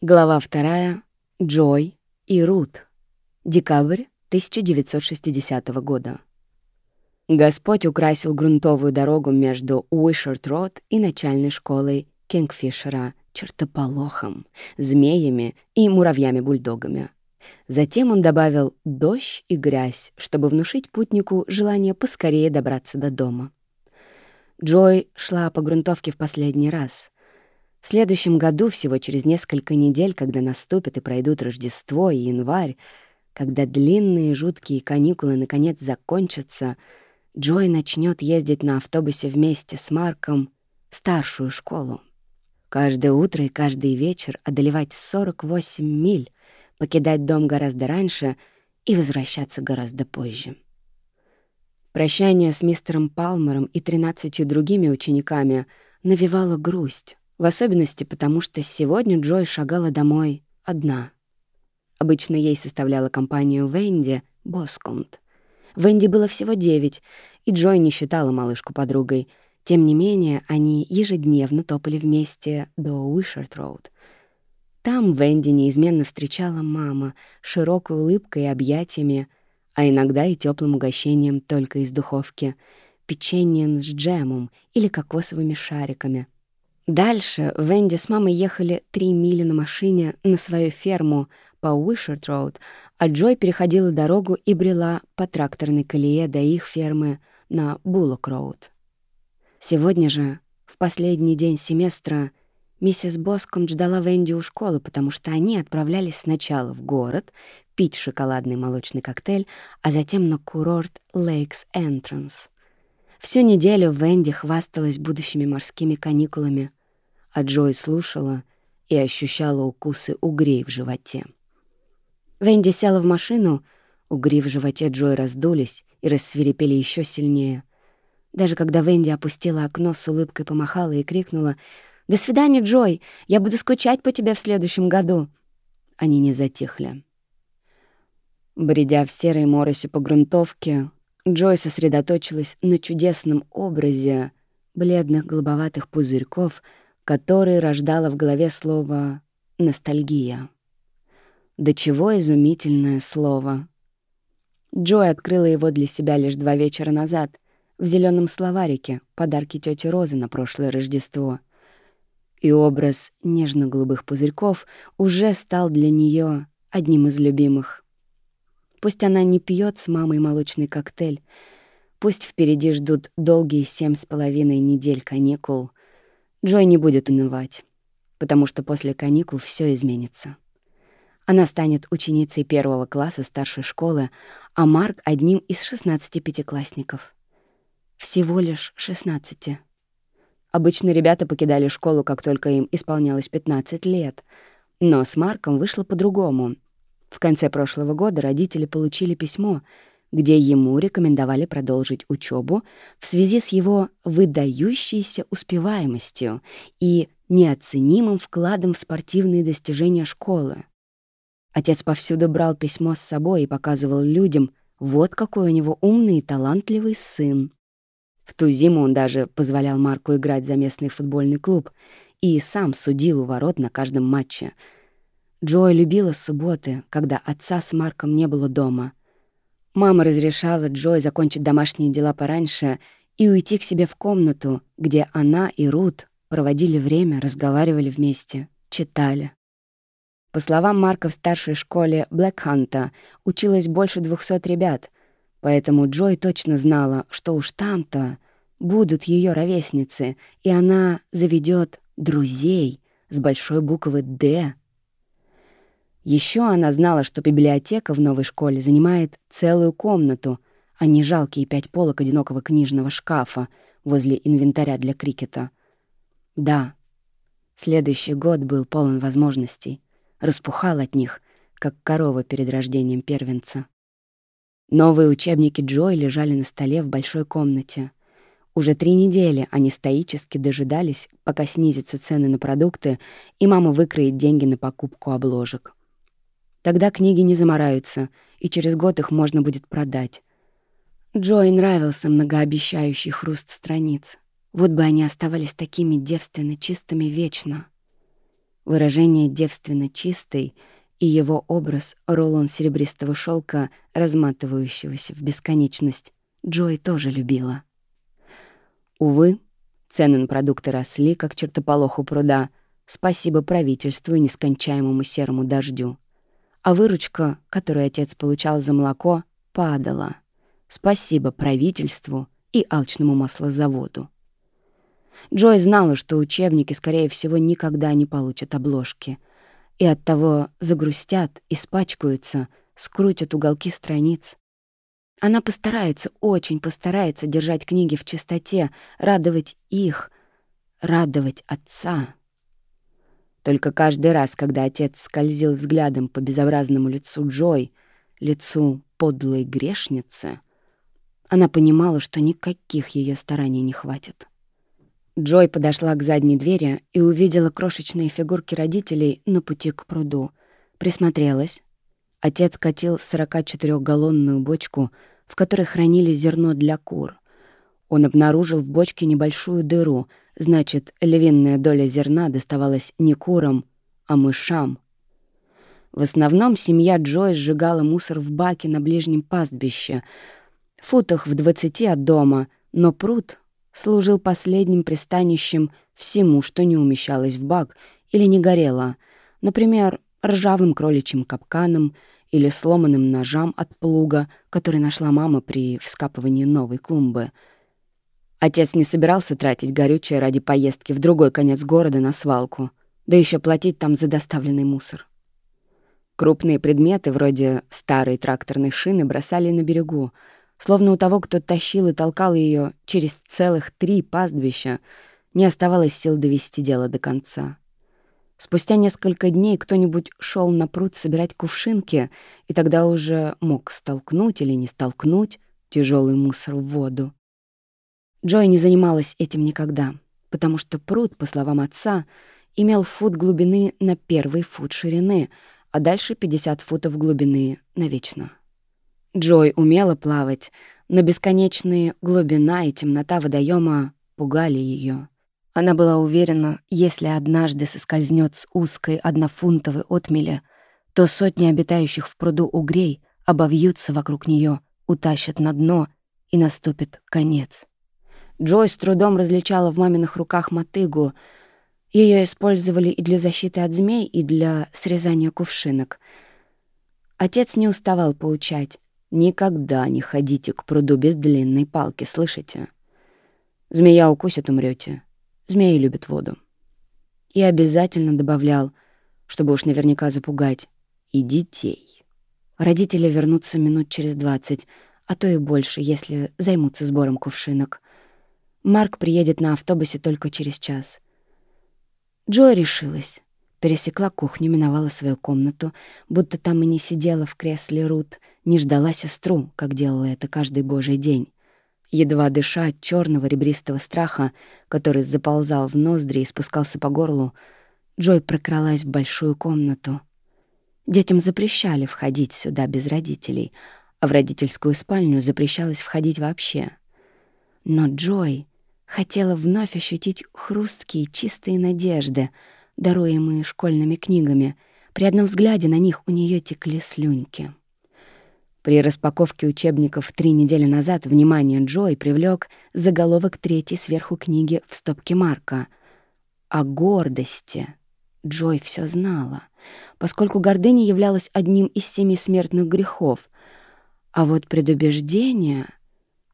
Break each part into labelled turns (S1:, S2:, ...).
S1: Глава вторая. Джой и Рут. Декабрь 1960 года. Господь украсил грунтовую дорогу между Уишерт-Род и начальной школой Кингфишера чертополохом, змеями и муравьями-бульдогами. Затем он добавил дождь и грязь, чтобы внушить путнику желание поскорее добраться до дома. Джой шла по грунтовке в последний раз — в следующем году, всего через несколько недель, когда наступит и пройдут Рождество и январь, когда длинные жуткие каникулы наконец закончатся, Джой начнет ездить на автобусе вместе с Марком в старшую школу. Каждое утро и каждый вечер одолевать 48 миль, покидать дом гораздо раньше и возвращаться гораздо позже. Прощание с мистером Палмером и тринадцатью другими учениками навевало грусть, в особенности потому, что сегодня Джой шагала домой одна. Обычно ей составляла компанию Венди Боскомт. Венди было всего девять, и Джой не считала малышку подругой. Тем не менее, они ежедневно топали вместе до Уишерт-Роуд. Там Венди неизменно встречала мама широкой улыбкой и объятиями, а иногда и теплым угощением только из духовки, печеньем с джемом или кокосовыми шариками — Дальше Венди с мамой ехали три мили на машине на свою ферму по Уишерт-Роуд, а Джой переходила дорогу и брела по тракторной колее до их фермы на Буллок-Роуд. Сегодня же, в последний день семестра, миссис Боском ждала Венди у школы, потому что они отправлялись сначала в город пить шоколадный молочный коктейль, а затем на курорт Lakes Entrance. Всю неделю Венди хвасталась будущими морскими каникулами — а Джой слушала и ощущала укусы угрей в животе. Венди села в машину, угри в животе Джой раздулись и рассверепели еще сильнее. Даже когда Венди опустила окно с улыбкой, помахала и крикнула «До свидания, Джой! Я буду скучать по тебе в следующем году!» Они не затихли. Бредя в серой моросе по грунтовке, Джой сосредоточилась на чудесном образе бледных голубоватых пузырьков — который рождало в голове слово «ностальгия». До чего изумительное слово. Джой открыла его для себя лишь два вечера назад в зеленом словарике подарки тети Розы на прошлое Рождество. И образ нежно-голубых пузырьков уже стал для нее одним из любимых. Пусть она не пьет с мамой молочный коктейль, пусть впереди ждут долгие семь с половиной недель каникул — Джой не будет унывать, потому что после каникул все изменится. Она станет ученицей первого класса старшей школы, а Марк — одним из 16 пятиклассников. Всего лишь 16. Обычно ребята покидали школу, как только им исполнялось 15 лет. Но с Марком вышло по-другому. В конце прошлого года родители получили письмо — где ему рекомендовали продолжить учебу в связи с его выдающейся успеваемостью и неоценимым вкладом в спортивные достижения школы. Отец повсюду брал письмо с собой и показывал людям, вот какой у него умный и талантливый сын. В ту зиму он даже позволял Марку играть за местный футбольный клуб и сам судил у ворот на каждом матче. Джой любила субботы, когда отца с Марком не было дома — Мама разрешала Джой закончить домашние дела пораньше и уйти к себе в комнату, где она и Рут проводили время, разговаривали вместе, читали. По словам Марка, в старшей школе Блэкханта училось больше двухсот ребят, поэтому Джой точно знала, что уж там-то будут ее ровесницы, и она заведет друзей с большой буквы «Д» Еще она знала, что библиотека в новой школе занимает целую комнату, а не жалкие пять полок одинокого книжного шкафа возле инвентаря для крикета. Да, следующий год был полон возможностей, распухал от них, как корова перед рождением первенца. Новые учебники Джой лежали на столе в большой комнате. Уже три недели они стоически дожидались, пока снизятся цены на продукты, и мама выкроет деньги на покупку обложек. Тогда книги не замораются, и через год их можно будет продать. Джой нравился многообещающий хруст страниц. Вот бы они оставались такими девственно чистыми вечно. Выражение девственно чистой и его образ — рулон серебристого шелка, разматывающегося в бесконечность, Джой тоже любила. Увы, цены на продукты росли, как чертополох у пруда, спасибо правительству и нескончаемому серому дождю. А выручка, которую отец получал за молоко, падала. Спасибо правительству и алчному маслозаводу. Джой знала, что учебники, скорее всего, никогда не получат обложки, и оттого загрустят, испачкаются, скрутят уголки страниц. Она постарается, очень постарается держать книги в чистоте, радовать их, радовать отца. Только каждый раз, когда отец скользил взглядом по безобразному лицу Джой, лицу подлой грешницы, она понимала, что никаких ее стараний не хватит. Джой подошла к задней двери и увидела крошечные фигурки родителей на пути к пруду. Присмотрелась. Отец катил 44-галлонную бочку, в которой хранили зерно для кур. Он обнаружил в бочке небольшую дыру, значит, львиная доля зерна доставалась не курам, а мышам. В основном семья Джой сжигала мусор в баке на ближнем пастбище, футах в двадцати от дома, но пруд служил последним пристанищем всему, что не умещалось в бак или не горело, например, ржавым кроличьим капканом или сломанным ножам от плуга, который нашла мама при вскапывании новой клумбы. Отец не собирался тратить горючее ради поездки в другой конец города на свалку, да еще платить там за доставленный мусор. Крупные предметы, вроде старой тракторной шины, бросали на берегу — Словно у того, кто тащил и толкал ее через целых три пастбища, не оставалось сил довести дело до конца. Спустя несколько дней кто-нибудь шел на пруд собирать кувшинки, и тогда уже мог столкнуть или не столкнуть тяжелый мусор в воду. Джой не занималась этим никогда, потому что пруд, по словам отца, имел фут глубины на первый фут ширины, а дальше 50 футов глубины навечно. Джой умела плавать, но бесконечные глубина и темнота водоема пугали ее. Она была уверена, если однажды соскользнет с узкой однофунтовой отмели, то сотни обитающих в пруду угрей обовьются вокруг нее, утащат на дно, и наступит конец. Джой с трудом различала в маминых руках мотыгу. Ее использовали и для защиты от змей, и для срезания кувшинок. Отец не уставал поучать. Никогда не ходите к пруду без длинной палки, слышите? Змея укусит, умрете. Змеи любят воду. И обязательно добавлял, чтобы уж наверняка запугать, и детей. Родители вернутся минут через двадцать, а то и больше, если займутся сбором кувшинок. Марк приедет на автобусе только через час. Джо решилась. Пересекла кухню, миновала свою комнату, будто там и не сидела в кресле Рут, не ждала сестру, как делала это каждый божий день. Едва дыша от чёрного ребристого страха, который заползал в ноздри и спускался по горлу, Джой прокралась в большую комнату. Детям запрещали входить сюда без родителей, а в родительскую спальню запрещалось входить вообще. Но Джой хотела вновь ощутить хрусткие чистые надежды — даруемые школьными книгами. При одном взгляде на них у нее текли слюньки. При распаковке учебников три недели назад внимание Джой привлек заголовок третьей сверху книги в стопке Марка. О гордости. Джой все знала, поскольку гордыня являлась одним из семи смертных грехов. А вот предубеждение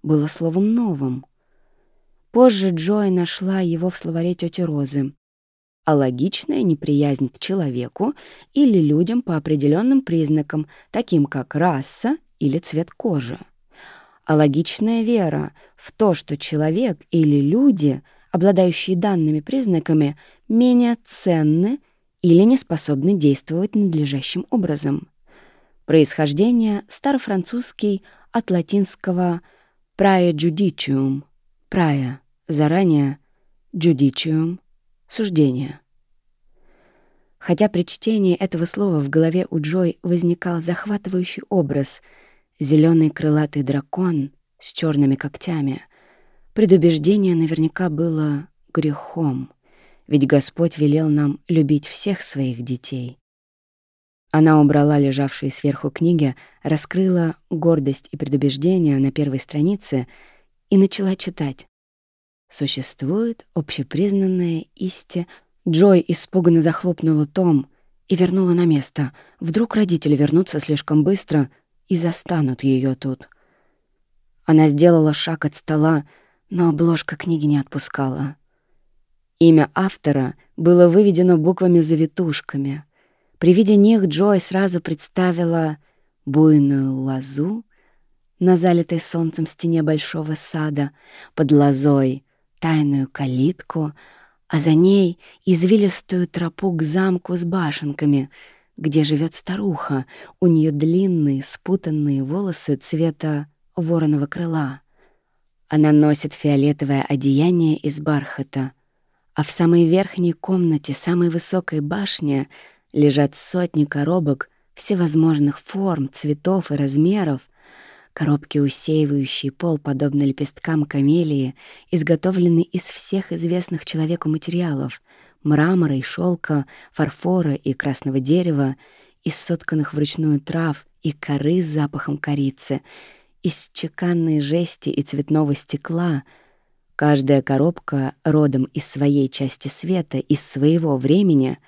S1: было словом новым. Позже Джой нашла его в словаре тети Розы а логичная неприязнь к человеку или людям по определенным признакам, таким как раса или цвет кожи. А логичная вера в то, что человек или люди, обладающие данными признаками, менее ценны или не способны действовать надлежащим образом. Происхождение старофранцузский от латинского «prae judicium» — «prae» — «заранее», «judicium» Суждение. Хотя при чтении этого слова в голове у Джой возникал захватывающий образ — зеленый крылатый дракон с черными когтями, предубеждение наверняка было грехом, ведь Господь велел нам любить всех своих детей. Она убрала лежавшие сверху книги, раскрыла «Гордость и предубеждение» на первой странице и начала читать. Существует общепризнанная истина. Джой испуганно захлопнула том и вернула на место. Вдруг родители вернутся слишком быстро и застанут ее тут. Она сделала шаг от стола, но обложка книги не отпускала. Имя автора было выведено буквами-завитушками. При виде них Джой сразу представила буйную лозу на залитой солнцем стене большого сада, под лозой тайную калитку, а за ней извилистую тропу к замку с башенками, где живет старуха, у нее длинные спутанные волосы цвета вороного крыла. Она носит фиолетовое одеяние из бархата, а в самой верхней комнате, самой высокой башне лежат сотни коробок всевозможных форм, цветов и размеров, Коробки, усеивающие пол, подобно лепесткам камелии, изготовлены из всех известных человеку материалов — мрамора и шелка, фарфора и красного дерева, из сотканных вручную трав и коры с запахом корицы, из чеканной жести и цветного стекла. Каждая коробка родом из своей части света, из своего времени,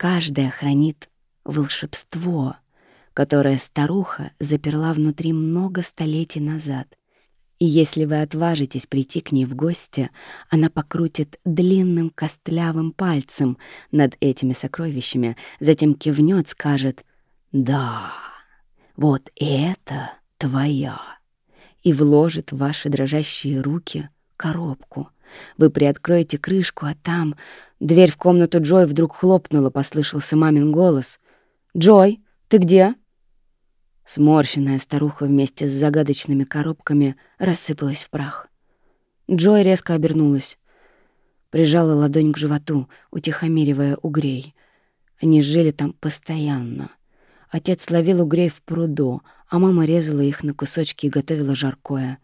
S1: каждая хранит волшебство — которое старуха заперла внутри много столетий назад. И если вы отважитесь прийти к ней в гости, она покрутит длинным костлявым пальцем над этими сокровищами, затем кивнет, скажет «Да, вот это твоя» и вложит в ваши дрожащие руки коробку. Вы приоткроете крышку, а там... Дверь в комнату Джой вдруг хлопнула, послышался мамин голос. «Джой, ты где?» Сморщенная старуха вместе с загадочными коробками рассыпалась в прах. Джой резко обернулась. Прижала ладонь к животу, утихомиривая угрей. Они жили там постоянно. Отец ловил угрей в пруду, а мама резала их на кусочки и готовила жаркое.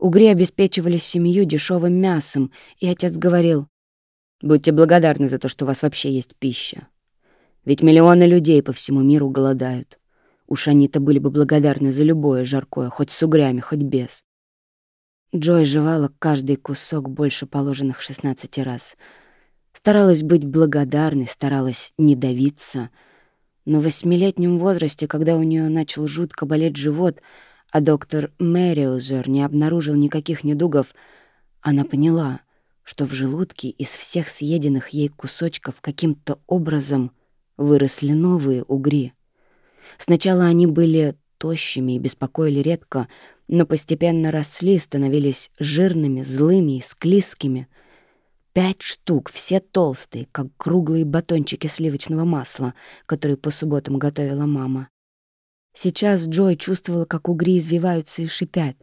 S1: Угри обеспечивали семью дешевым мясом, и отец говорил, «Будьте благодарны за то, что у вас вообще есть пища. Ведь миллионы людей по всему миру голодают. Уж они-то были бы благодарны за любое жаркое, хоть с угрями, хоть без. Джой жевала каждый кусок больше положенных 16 раз. Старалась быть благодарной, старалась не давиться. Но в восьмилетнем возрасте, когда у нее начал жутко болеть живот, а доктор Мэриузер не обнаружил никаких недугов, она поняла, что в желудке из всех съеденных ей кусочков каким-то образом выросли новые угри. Сначала они были тощими и беспокоили редко, но постепенно росли, становились жирными, злыми и склизкими. Пять штук, все толстые, как круглые батончики сливочного масла, которые по субботам готовила мама. Сейчас Джой чувствовала, как угри извиваются и шипят.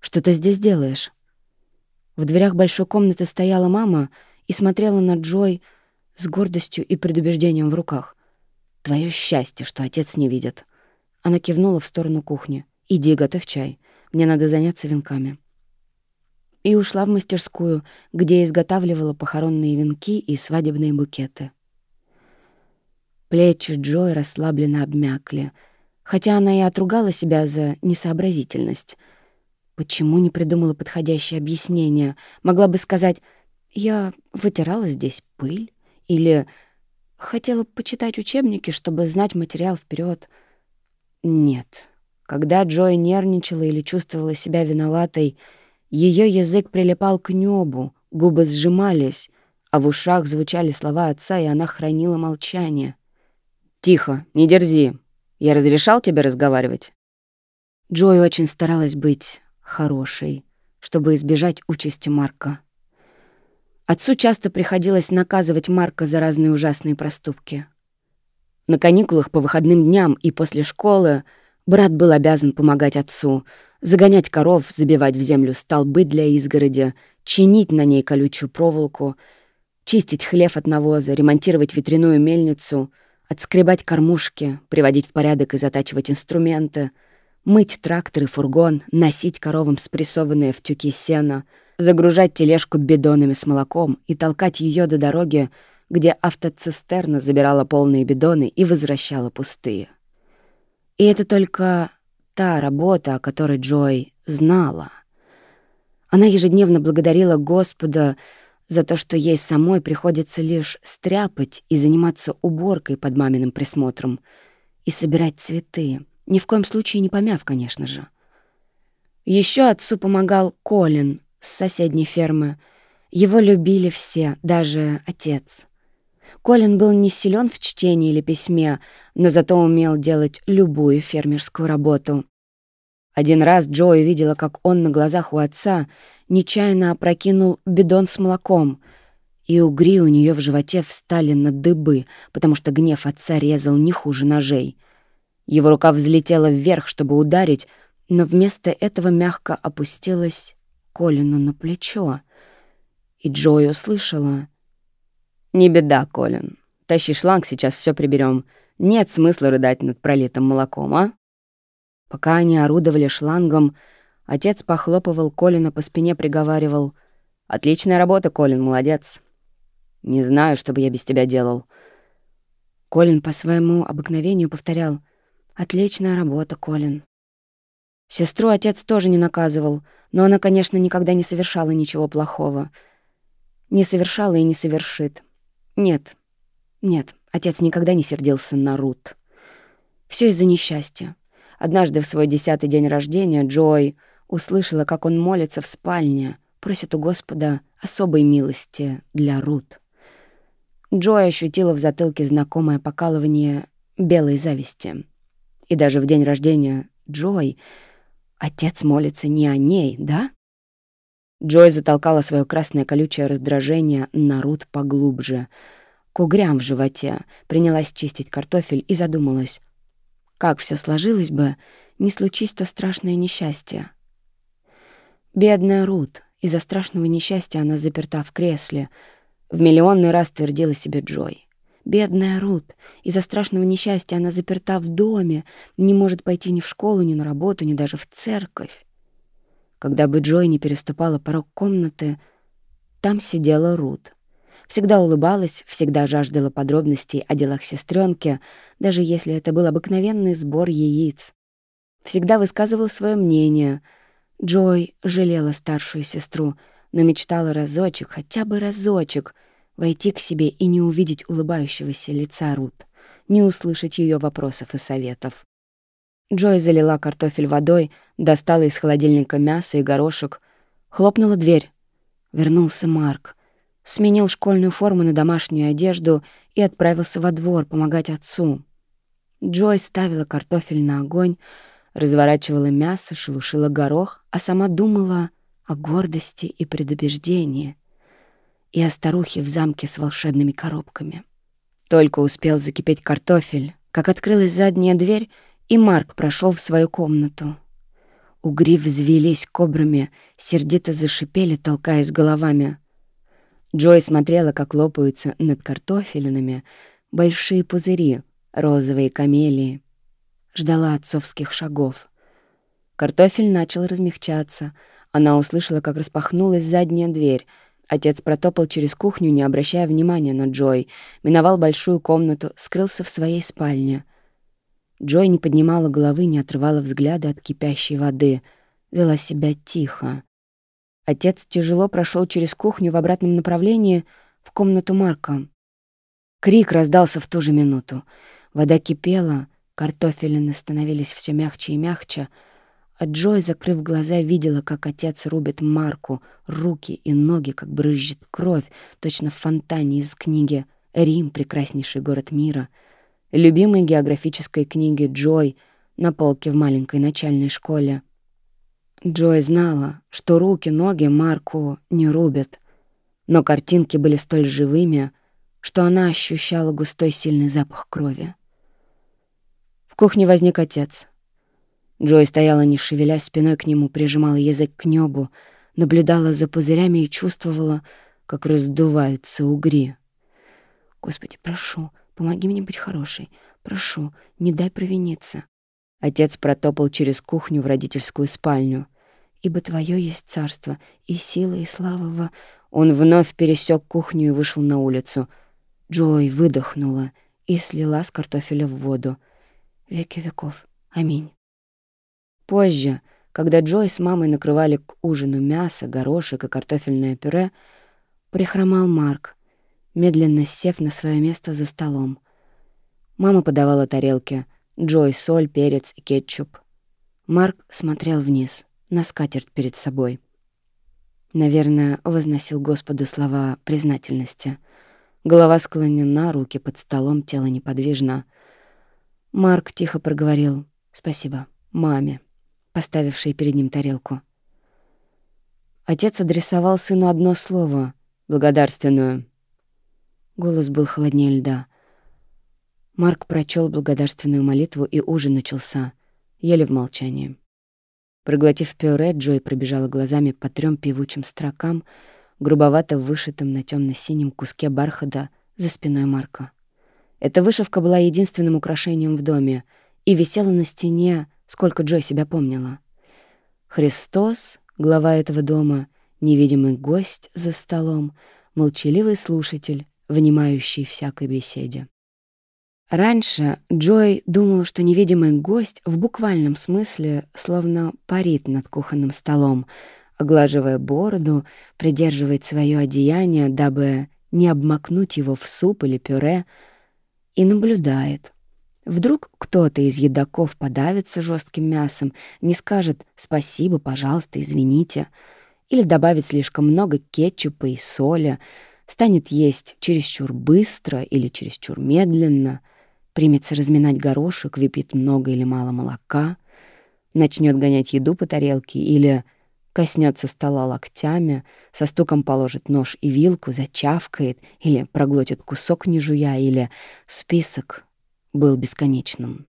S1: «Что ты здесь делаешь?» В дверях большой комнаты стояла мама и смотрела на Джой с гордостью и предубеждением в руках — Твое счастье, что отец не видит. Она кивнула в сторону кухни. Иди, готовь чай. Мне надо заняться венками. И ушла в мастерскую, где изготавливала похоронные венки и свадебные букеты. Плечи Джой расслабленно обмякли, хотя она и отругала себя за несообразительность. Почему не придумала подходящее объяснение? Могла бы сказать «Я вытирала здесь пыль» или Хотела почитать учебники, чтобы знать материал вперед. Нет. Когда Джой нервничала или чувствовала себя виноватой, ее язык прилипал к небу, губы сжимались, а в ушах звучали слова отца, и она хранила молчание. «Тихо, не дерзи. Я разрешал тебе разговаривать?» Джой очень старалась быть хорошей, чтобы избежать участи Марка. Отцу часто приходилось наказывать Марка за разные ужасные проступки. На каникулах по выходным дням и после школы брат был обязан помогать отцу, загонять коров, забивать в землю столбы для изгороди, чинить на ней колючую проволоку, чистить хлев от навоза, ремонтировать ветряную мельницу, отскребать кормушки, приводить в порядок и затачивать инструменты, мыть трактор и фургон, носить коровам спрессованное в тюки сена — загружать тележку бидонами с молоком и толкать ее до дороги, где автоцистерна забирала полные бидоны и возвращала пустые. И это только та работа, о которой Джой знала. Она ежедневно благодарила Господа за то, что ей самой приходится лишь стряпать и заниматься уборкой под маминым присмотром и собирать цветы, ни в коем случае не помяв, конечно же. Еще отцу помогал Колин с соседней фермы. Его любили все, даже отец. Колин был не силен в чтении или письме, но зато умел делать любую фермерскую работу. Один раз Джои видела, как он на глазах у отца нечаянно опрокинул бидон с молоком, и угри у нее в животе встали на дыбы, потому что гнев отца резал не хуже ножей. Его рука взлетела вверх, чтобы ударить, но вместо этого мягко опустилась Колину на плечо. И Джой услышала. «Не беда, Колин. Тащи шланг, сейчас все приберем. Нет смысла рыдать над пролитым молоком, а?» Пока они орудовали шлангом, отец похлопывал Колина по спине, приговаривал. «Отличная работа, Колин, молодец. Не знаю, что бы я без тебя делал». Колин по своему обыкновению повторял. «Отличная работа, Колин». Сестру отец тоже не наказывал, но она, конечно, никогда не совершала ничего плохого. Не совершала и не совершит. Нет, нет, отец никогда не сердился на Рут. Все из-за несчастья. Однажды в свой десятый день рождения Джой услышала, как он молится в спальне, просит у Господа особой милости для Рут. Джой ощутила в затылке знакомое покалывание белой зависти. И даже в день рождения Джой отец молится не о ней, да? Джой затолкала свое красное колючее раздражение на Рут поглубже. К угрям в животе принялась чистить картофель и задумалась, как все сложилось бы, не случись то страшное несчастье. Бедная Рут, из-за страшного несчастья она заперта в кресле. В миллионный раз твердила себе Джой. Бедная Рут, из-за страшного несчастья она заперта в доме, не может пойти ни в школу, ни на работу, ни даже в церковь. Когда бы Джой не переступала порог комнаты, там сидела Рут — Всегда улыбалась, всегда жаждала подробностей о делах сестренки, даже если это был обыкновенный сбор яиц. Всегда высказывал свое мнение. Джой жалела старшую сестру, но мечтала разочек, хотя бы разочек, войти к себе и не увидеть улыбающегося лица Рут, не услышать ее вопросов и советов. Джой залила картофель водой, достала из холодильника мясо и горошек, хлопнула дверь. Вернулся Марк — сменил школьную форму на домашнюю одежду и отправился во двор помогать отцу. Джой ставила картофель на огонь, разворачивала мясо, шелушила горох, а сама думала о гордости и предубеждении и о старухе в замке с волшебными коробками. Только успел закипеть картофель, как открылась задняя дверь, и Марк прошел в свою комнату. Угри взвелись кобрами, сердито зашипели, толкаясь головами. Джой смотрела, как лопаются над картофелинами большие пузыри, розовые камелии. Ждала отцовских шагов. Картофель начал размягчаться. Она услышала, как распахнулась задняя дверь. Отец протопал через кухню, не обращая внимания на Джой, миновал большую комнату, скрылся в своей спальне. Джой не поднимала головы, не отрывала взгляда от кипящей воды, вела себя тихо. Отец тяжело прошел через кухню в обратном направлении в комнату Марка. Крик раздался в ту же минуту. Вода кипела, картофелины становились все мягче и мягче, а Джой, закрыв глаза, видела, как отец рубит Марку, руки и ноги, как брызжет кровь, точно в фонтане из книги «Рим. Прекраснейший город мира», любимой географической книги Джой на полке в маленькой начальной школе. Джой знала, что руки, ноги Марку не рубят, но картинки были столь живыми, что она ощущала густой сильный запах крови. В кухне возник отец. Джой стояла, не шевеля спиной к нему, прижимала язык к небу, наблюдала за пузырями и чувствовала, как раздуваются угри. «Господи, прошу, помоги мне быть хорошей. Прошу, не дай провиниться». Отец протопал через кухню в родительскую спальню. Ибо Твое есть царство, и сила, и слава во...» Он вновь пересек кухню и вышел на улицу. Джой выдохнула и слила с картофеля в воду. Веки веков. Аминь. Позже, когда Джой с мамой накрывали к ужину мясо, горошек и картофельное пюре, прихромал Марк, медленно сев на свое место за столом. Мама подавала тарелки. Джой — соль, перец и кетчуп. Марк смотрел вниз, на скатерть перед собой. Наверное, возносил Господу слова признательности. Голова склонена, руки под столом, тело неподвижно. Марк тихо проговорил «Спасибо, маме», поставившей перед ним тарелку. Отец адресовал сыну одно слово — благодарственную. Голос был холоднее льда. Марк прочел благодарственную молитву, и ужин начался, еле в молчании. Проглотив пюре, Джой пробежала глазами по трем певучим строкам, грубовато вышитым на темно синем куске бархата за спиной Марка. Эта вышивка была единственным украшением в доме и висела на стене, сколько Джой себя помнила. Христос, глава этого дома, невидимый гость за столом, молчаливый слушатель, внимающий всякой беседе. Раньше Джой думал, что невидимый гость в буквальном смысле словно парит над кухонным столом, оглаживая бороду, придерживает свое одеяние, дабы не обмакнуть его в суп или пюре, и наблюдает. Вдруг кто-то из едоков подавится жестким мясом, не скажет «спасибо, пожалуйста, извините», или добавит слишком много кетчупа и соли, станет есть чересчур быстро или чересчур медленно — примется разминать горошек, выпьет много или мало молока, начнет гонять еду по тарелке или коснется стола локтями, со стуком положит нож и вилку, зачавкает или проглотит кусок не жуя, или список был бесконечным.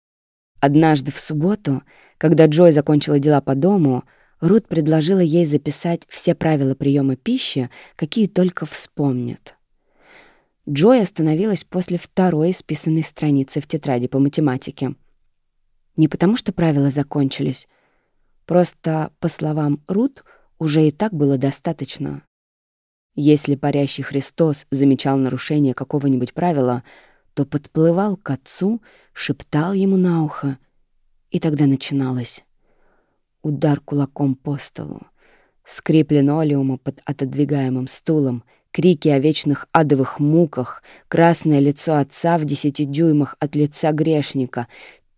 S1: Однажды в субботу, когда Джой закончила дела по дому, Рут предложила ей записать все правила приема пищи, какие только вспомнит. Джой остановилась после второй списанной страницы в тетради по математике. Не потому что правила закончились, просто, по словам Рут, уже и так было достаточно. Если парящий Христос замечал нарушение какого-нибудь правила, то подплывал к отцу, шептал ему на ухо, и тогда начиналось. Удар кулаком по столу, скрип линолеума под отодвигаемым стулом — крики о вечных адовых муках, красное лицо отца в десяти дюймах от лица грешника.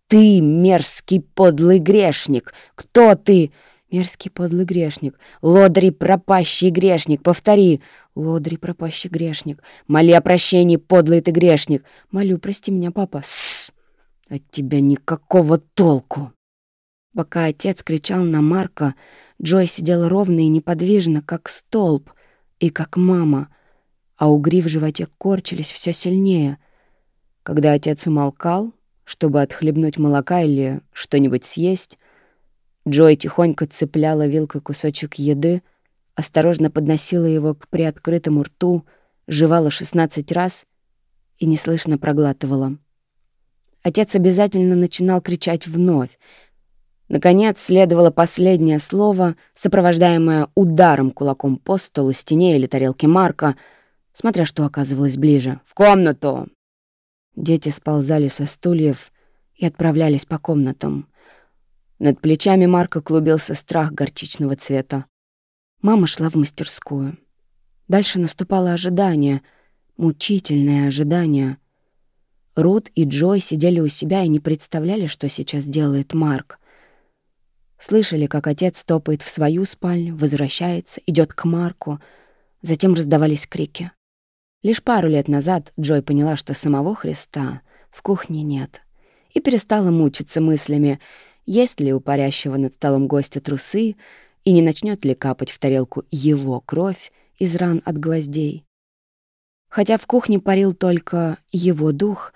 S1: «Ты, мерзкий подлый грешник! Кто ты?» «Мерзкий подлый грешник! Лодри пропащий грешник! Повтори!» «Лодри пропащий грешник! Моли о прощении, подлый ты грешник! Молю, прости меня, папа!» «Сссс! От тебя никакого толку!» Пока отец кричал на Марка, Джой сидел ровно и неподвижно, как столб — и как мама, а угри в животе корчились все сильнее. Когда отец умолкал, чтобы отхлебнуть молока или что-нибудь съесть, Джой тихонько цепляла вилкой кусочек еды, осторожно подносила его к приоткрытому рту, жевала 16 раз и неслышно проглатывала. Отец обязательно начинал кричать вновь, Наконец, следовало последнее слово, сопровождаемое ударом кулаком по столу, стене или тарелке Марка, смотря что оказывалось ближе. «В комнату!» Дети сползали со стульев и отправлялись по комнатам. Над плечами Марка клубился страх горчичного цвета. Мама шла в мастерскую. Дальше наступало ожидание, мучительное ожидание. Рут и Джой сидели у себя и не представляли, что сейчас делает Марк. Слышали, как отец топает в свою спальню, возвращается, идет к Марку. Затем раздавались крики. Лишь пару лет назад Джой поняла, что самого Христа в кухне нет, и перестала мучиться мыслями, есть ли у парящего над столом гостя трусы и не начнет ли капать в тарелку его кровь из ран от гвоздей. Хотя в кухне парил только его дух,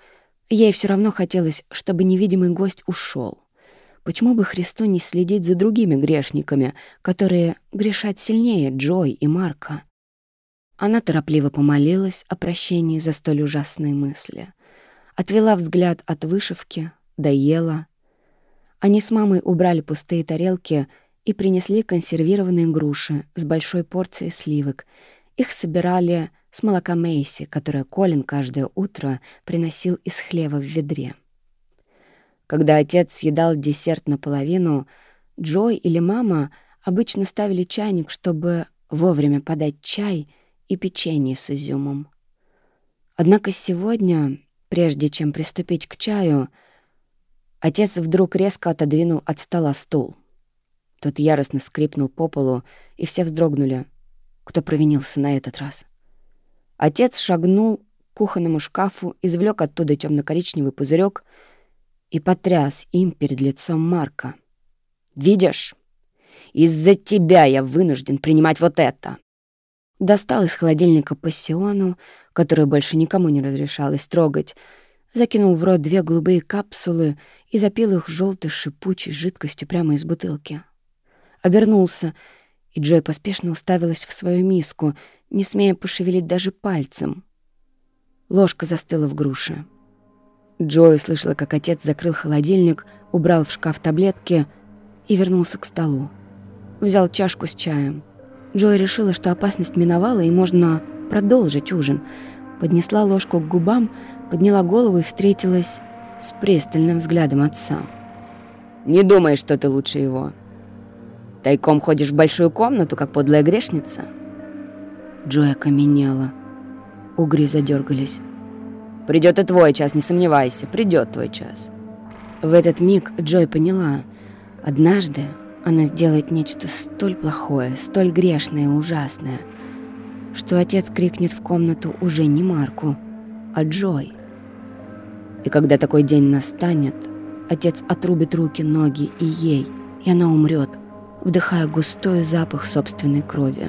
S1: ей все равно хотелось, чтобы невидимый гость ушел. Почему бы Христу не следить за другими грешниками, которые грешат сильнее Джой и Марка? Она торопливо помолилась о прощении за столь ужасные мысли. Отвела взгляд от вышивки, доела. Они с мамой убрали пустые тарелки и принесли консервированные груши с большой порцией сливок. Их собирали с молока Мейси, которое Колин каждое утро приносил из хлева в ведре. Когда отец съедал десерт наполовину, Джой или мама обычно ставили чайник, чтобы вовремя подать чай и печенье с изюмом. Однако сегодня, прежде чем приступить к чаю, отец вдруг резко отодвинул от стола стул. Тот яростно скрипнул по полу, и все вздрогнули. Кто провинился на этот раз? Отец шагнул к кухонному шкафу, извлек оттуда темно коричневый пузырек и потряс им перед лицом Марка. «Видишь? Из-за тебя я вынужден принимать вот это!» Достал из холодильника пассиону, которую больше никому не разрешалось трогать, закинул в рот две голубые капсулы и запил их желтой шипучей жидкостью прямо из бутылки. Обернулся, и Джой поспешно уставилась в свою миску, не смея пошевелить даже пальцем. Ложка застыла в груше. Джой услышала, как отец закрыл холодильник, убрал в шкаф таблетки и вернулся к столу. Взял чашку с чаем. Джой решила, что опасность миновала и можно продолжить ужин. Поднесла ложку к губам, подняла голову и встретилась с пристальным взглядом отца. «Не думай, что ты лучше его. Тайком ходишь в большую комнату, как подлая грешница?» Джой окаменела. Угри задергались. Придет и твой час, не сомневайся, придет твой час. В этот миг Джой поняла, однажды она сделает нечто столь плохое, столь грешное и ужасное, что отец крикнет в комнату уже не Марку, а Джой. И когда такой день настанет, отец отрубит руки, ноги и ей, и она умрет, вдыхая густой запах собственной крови.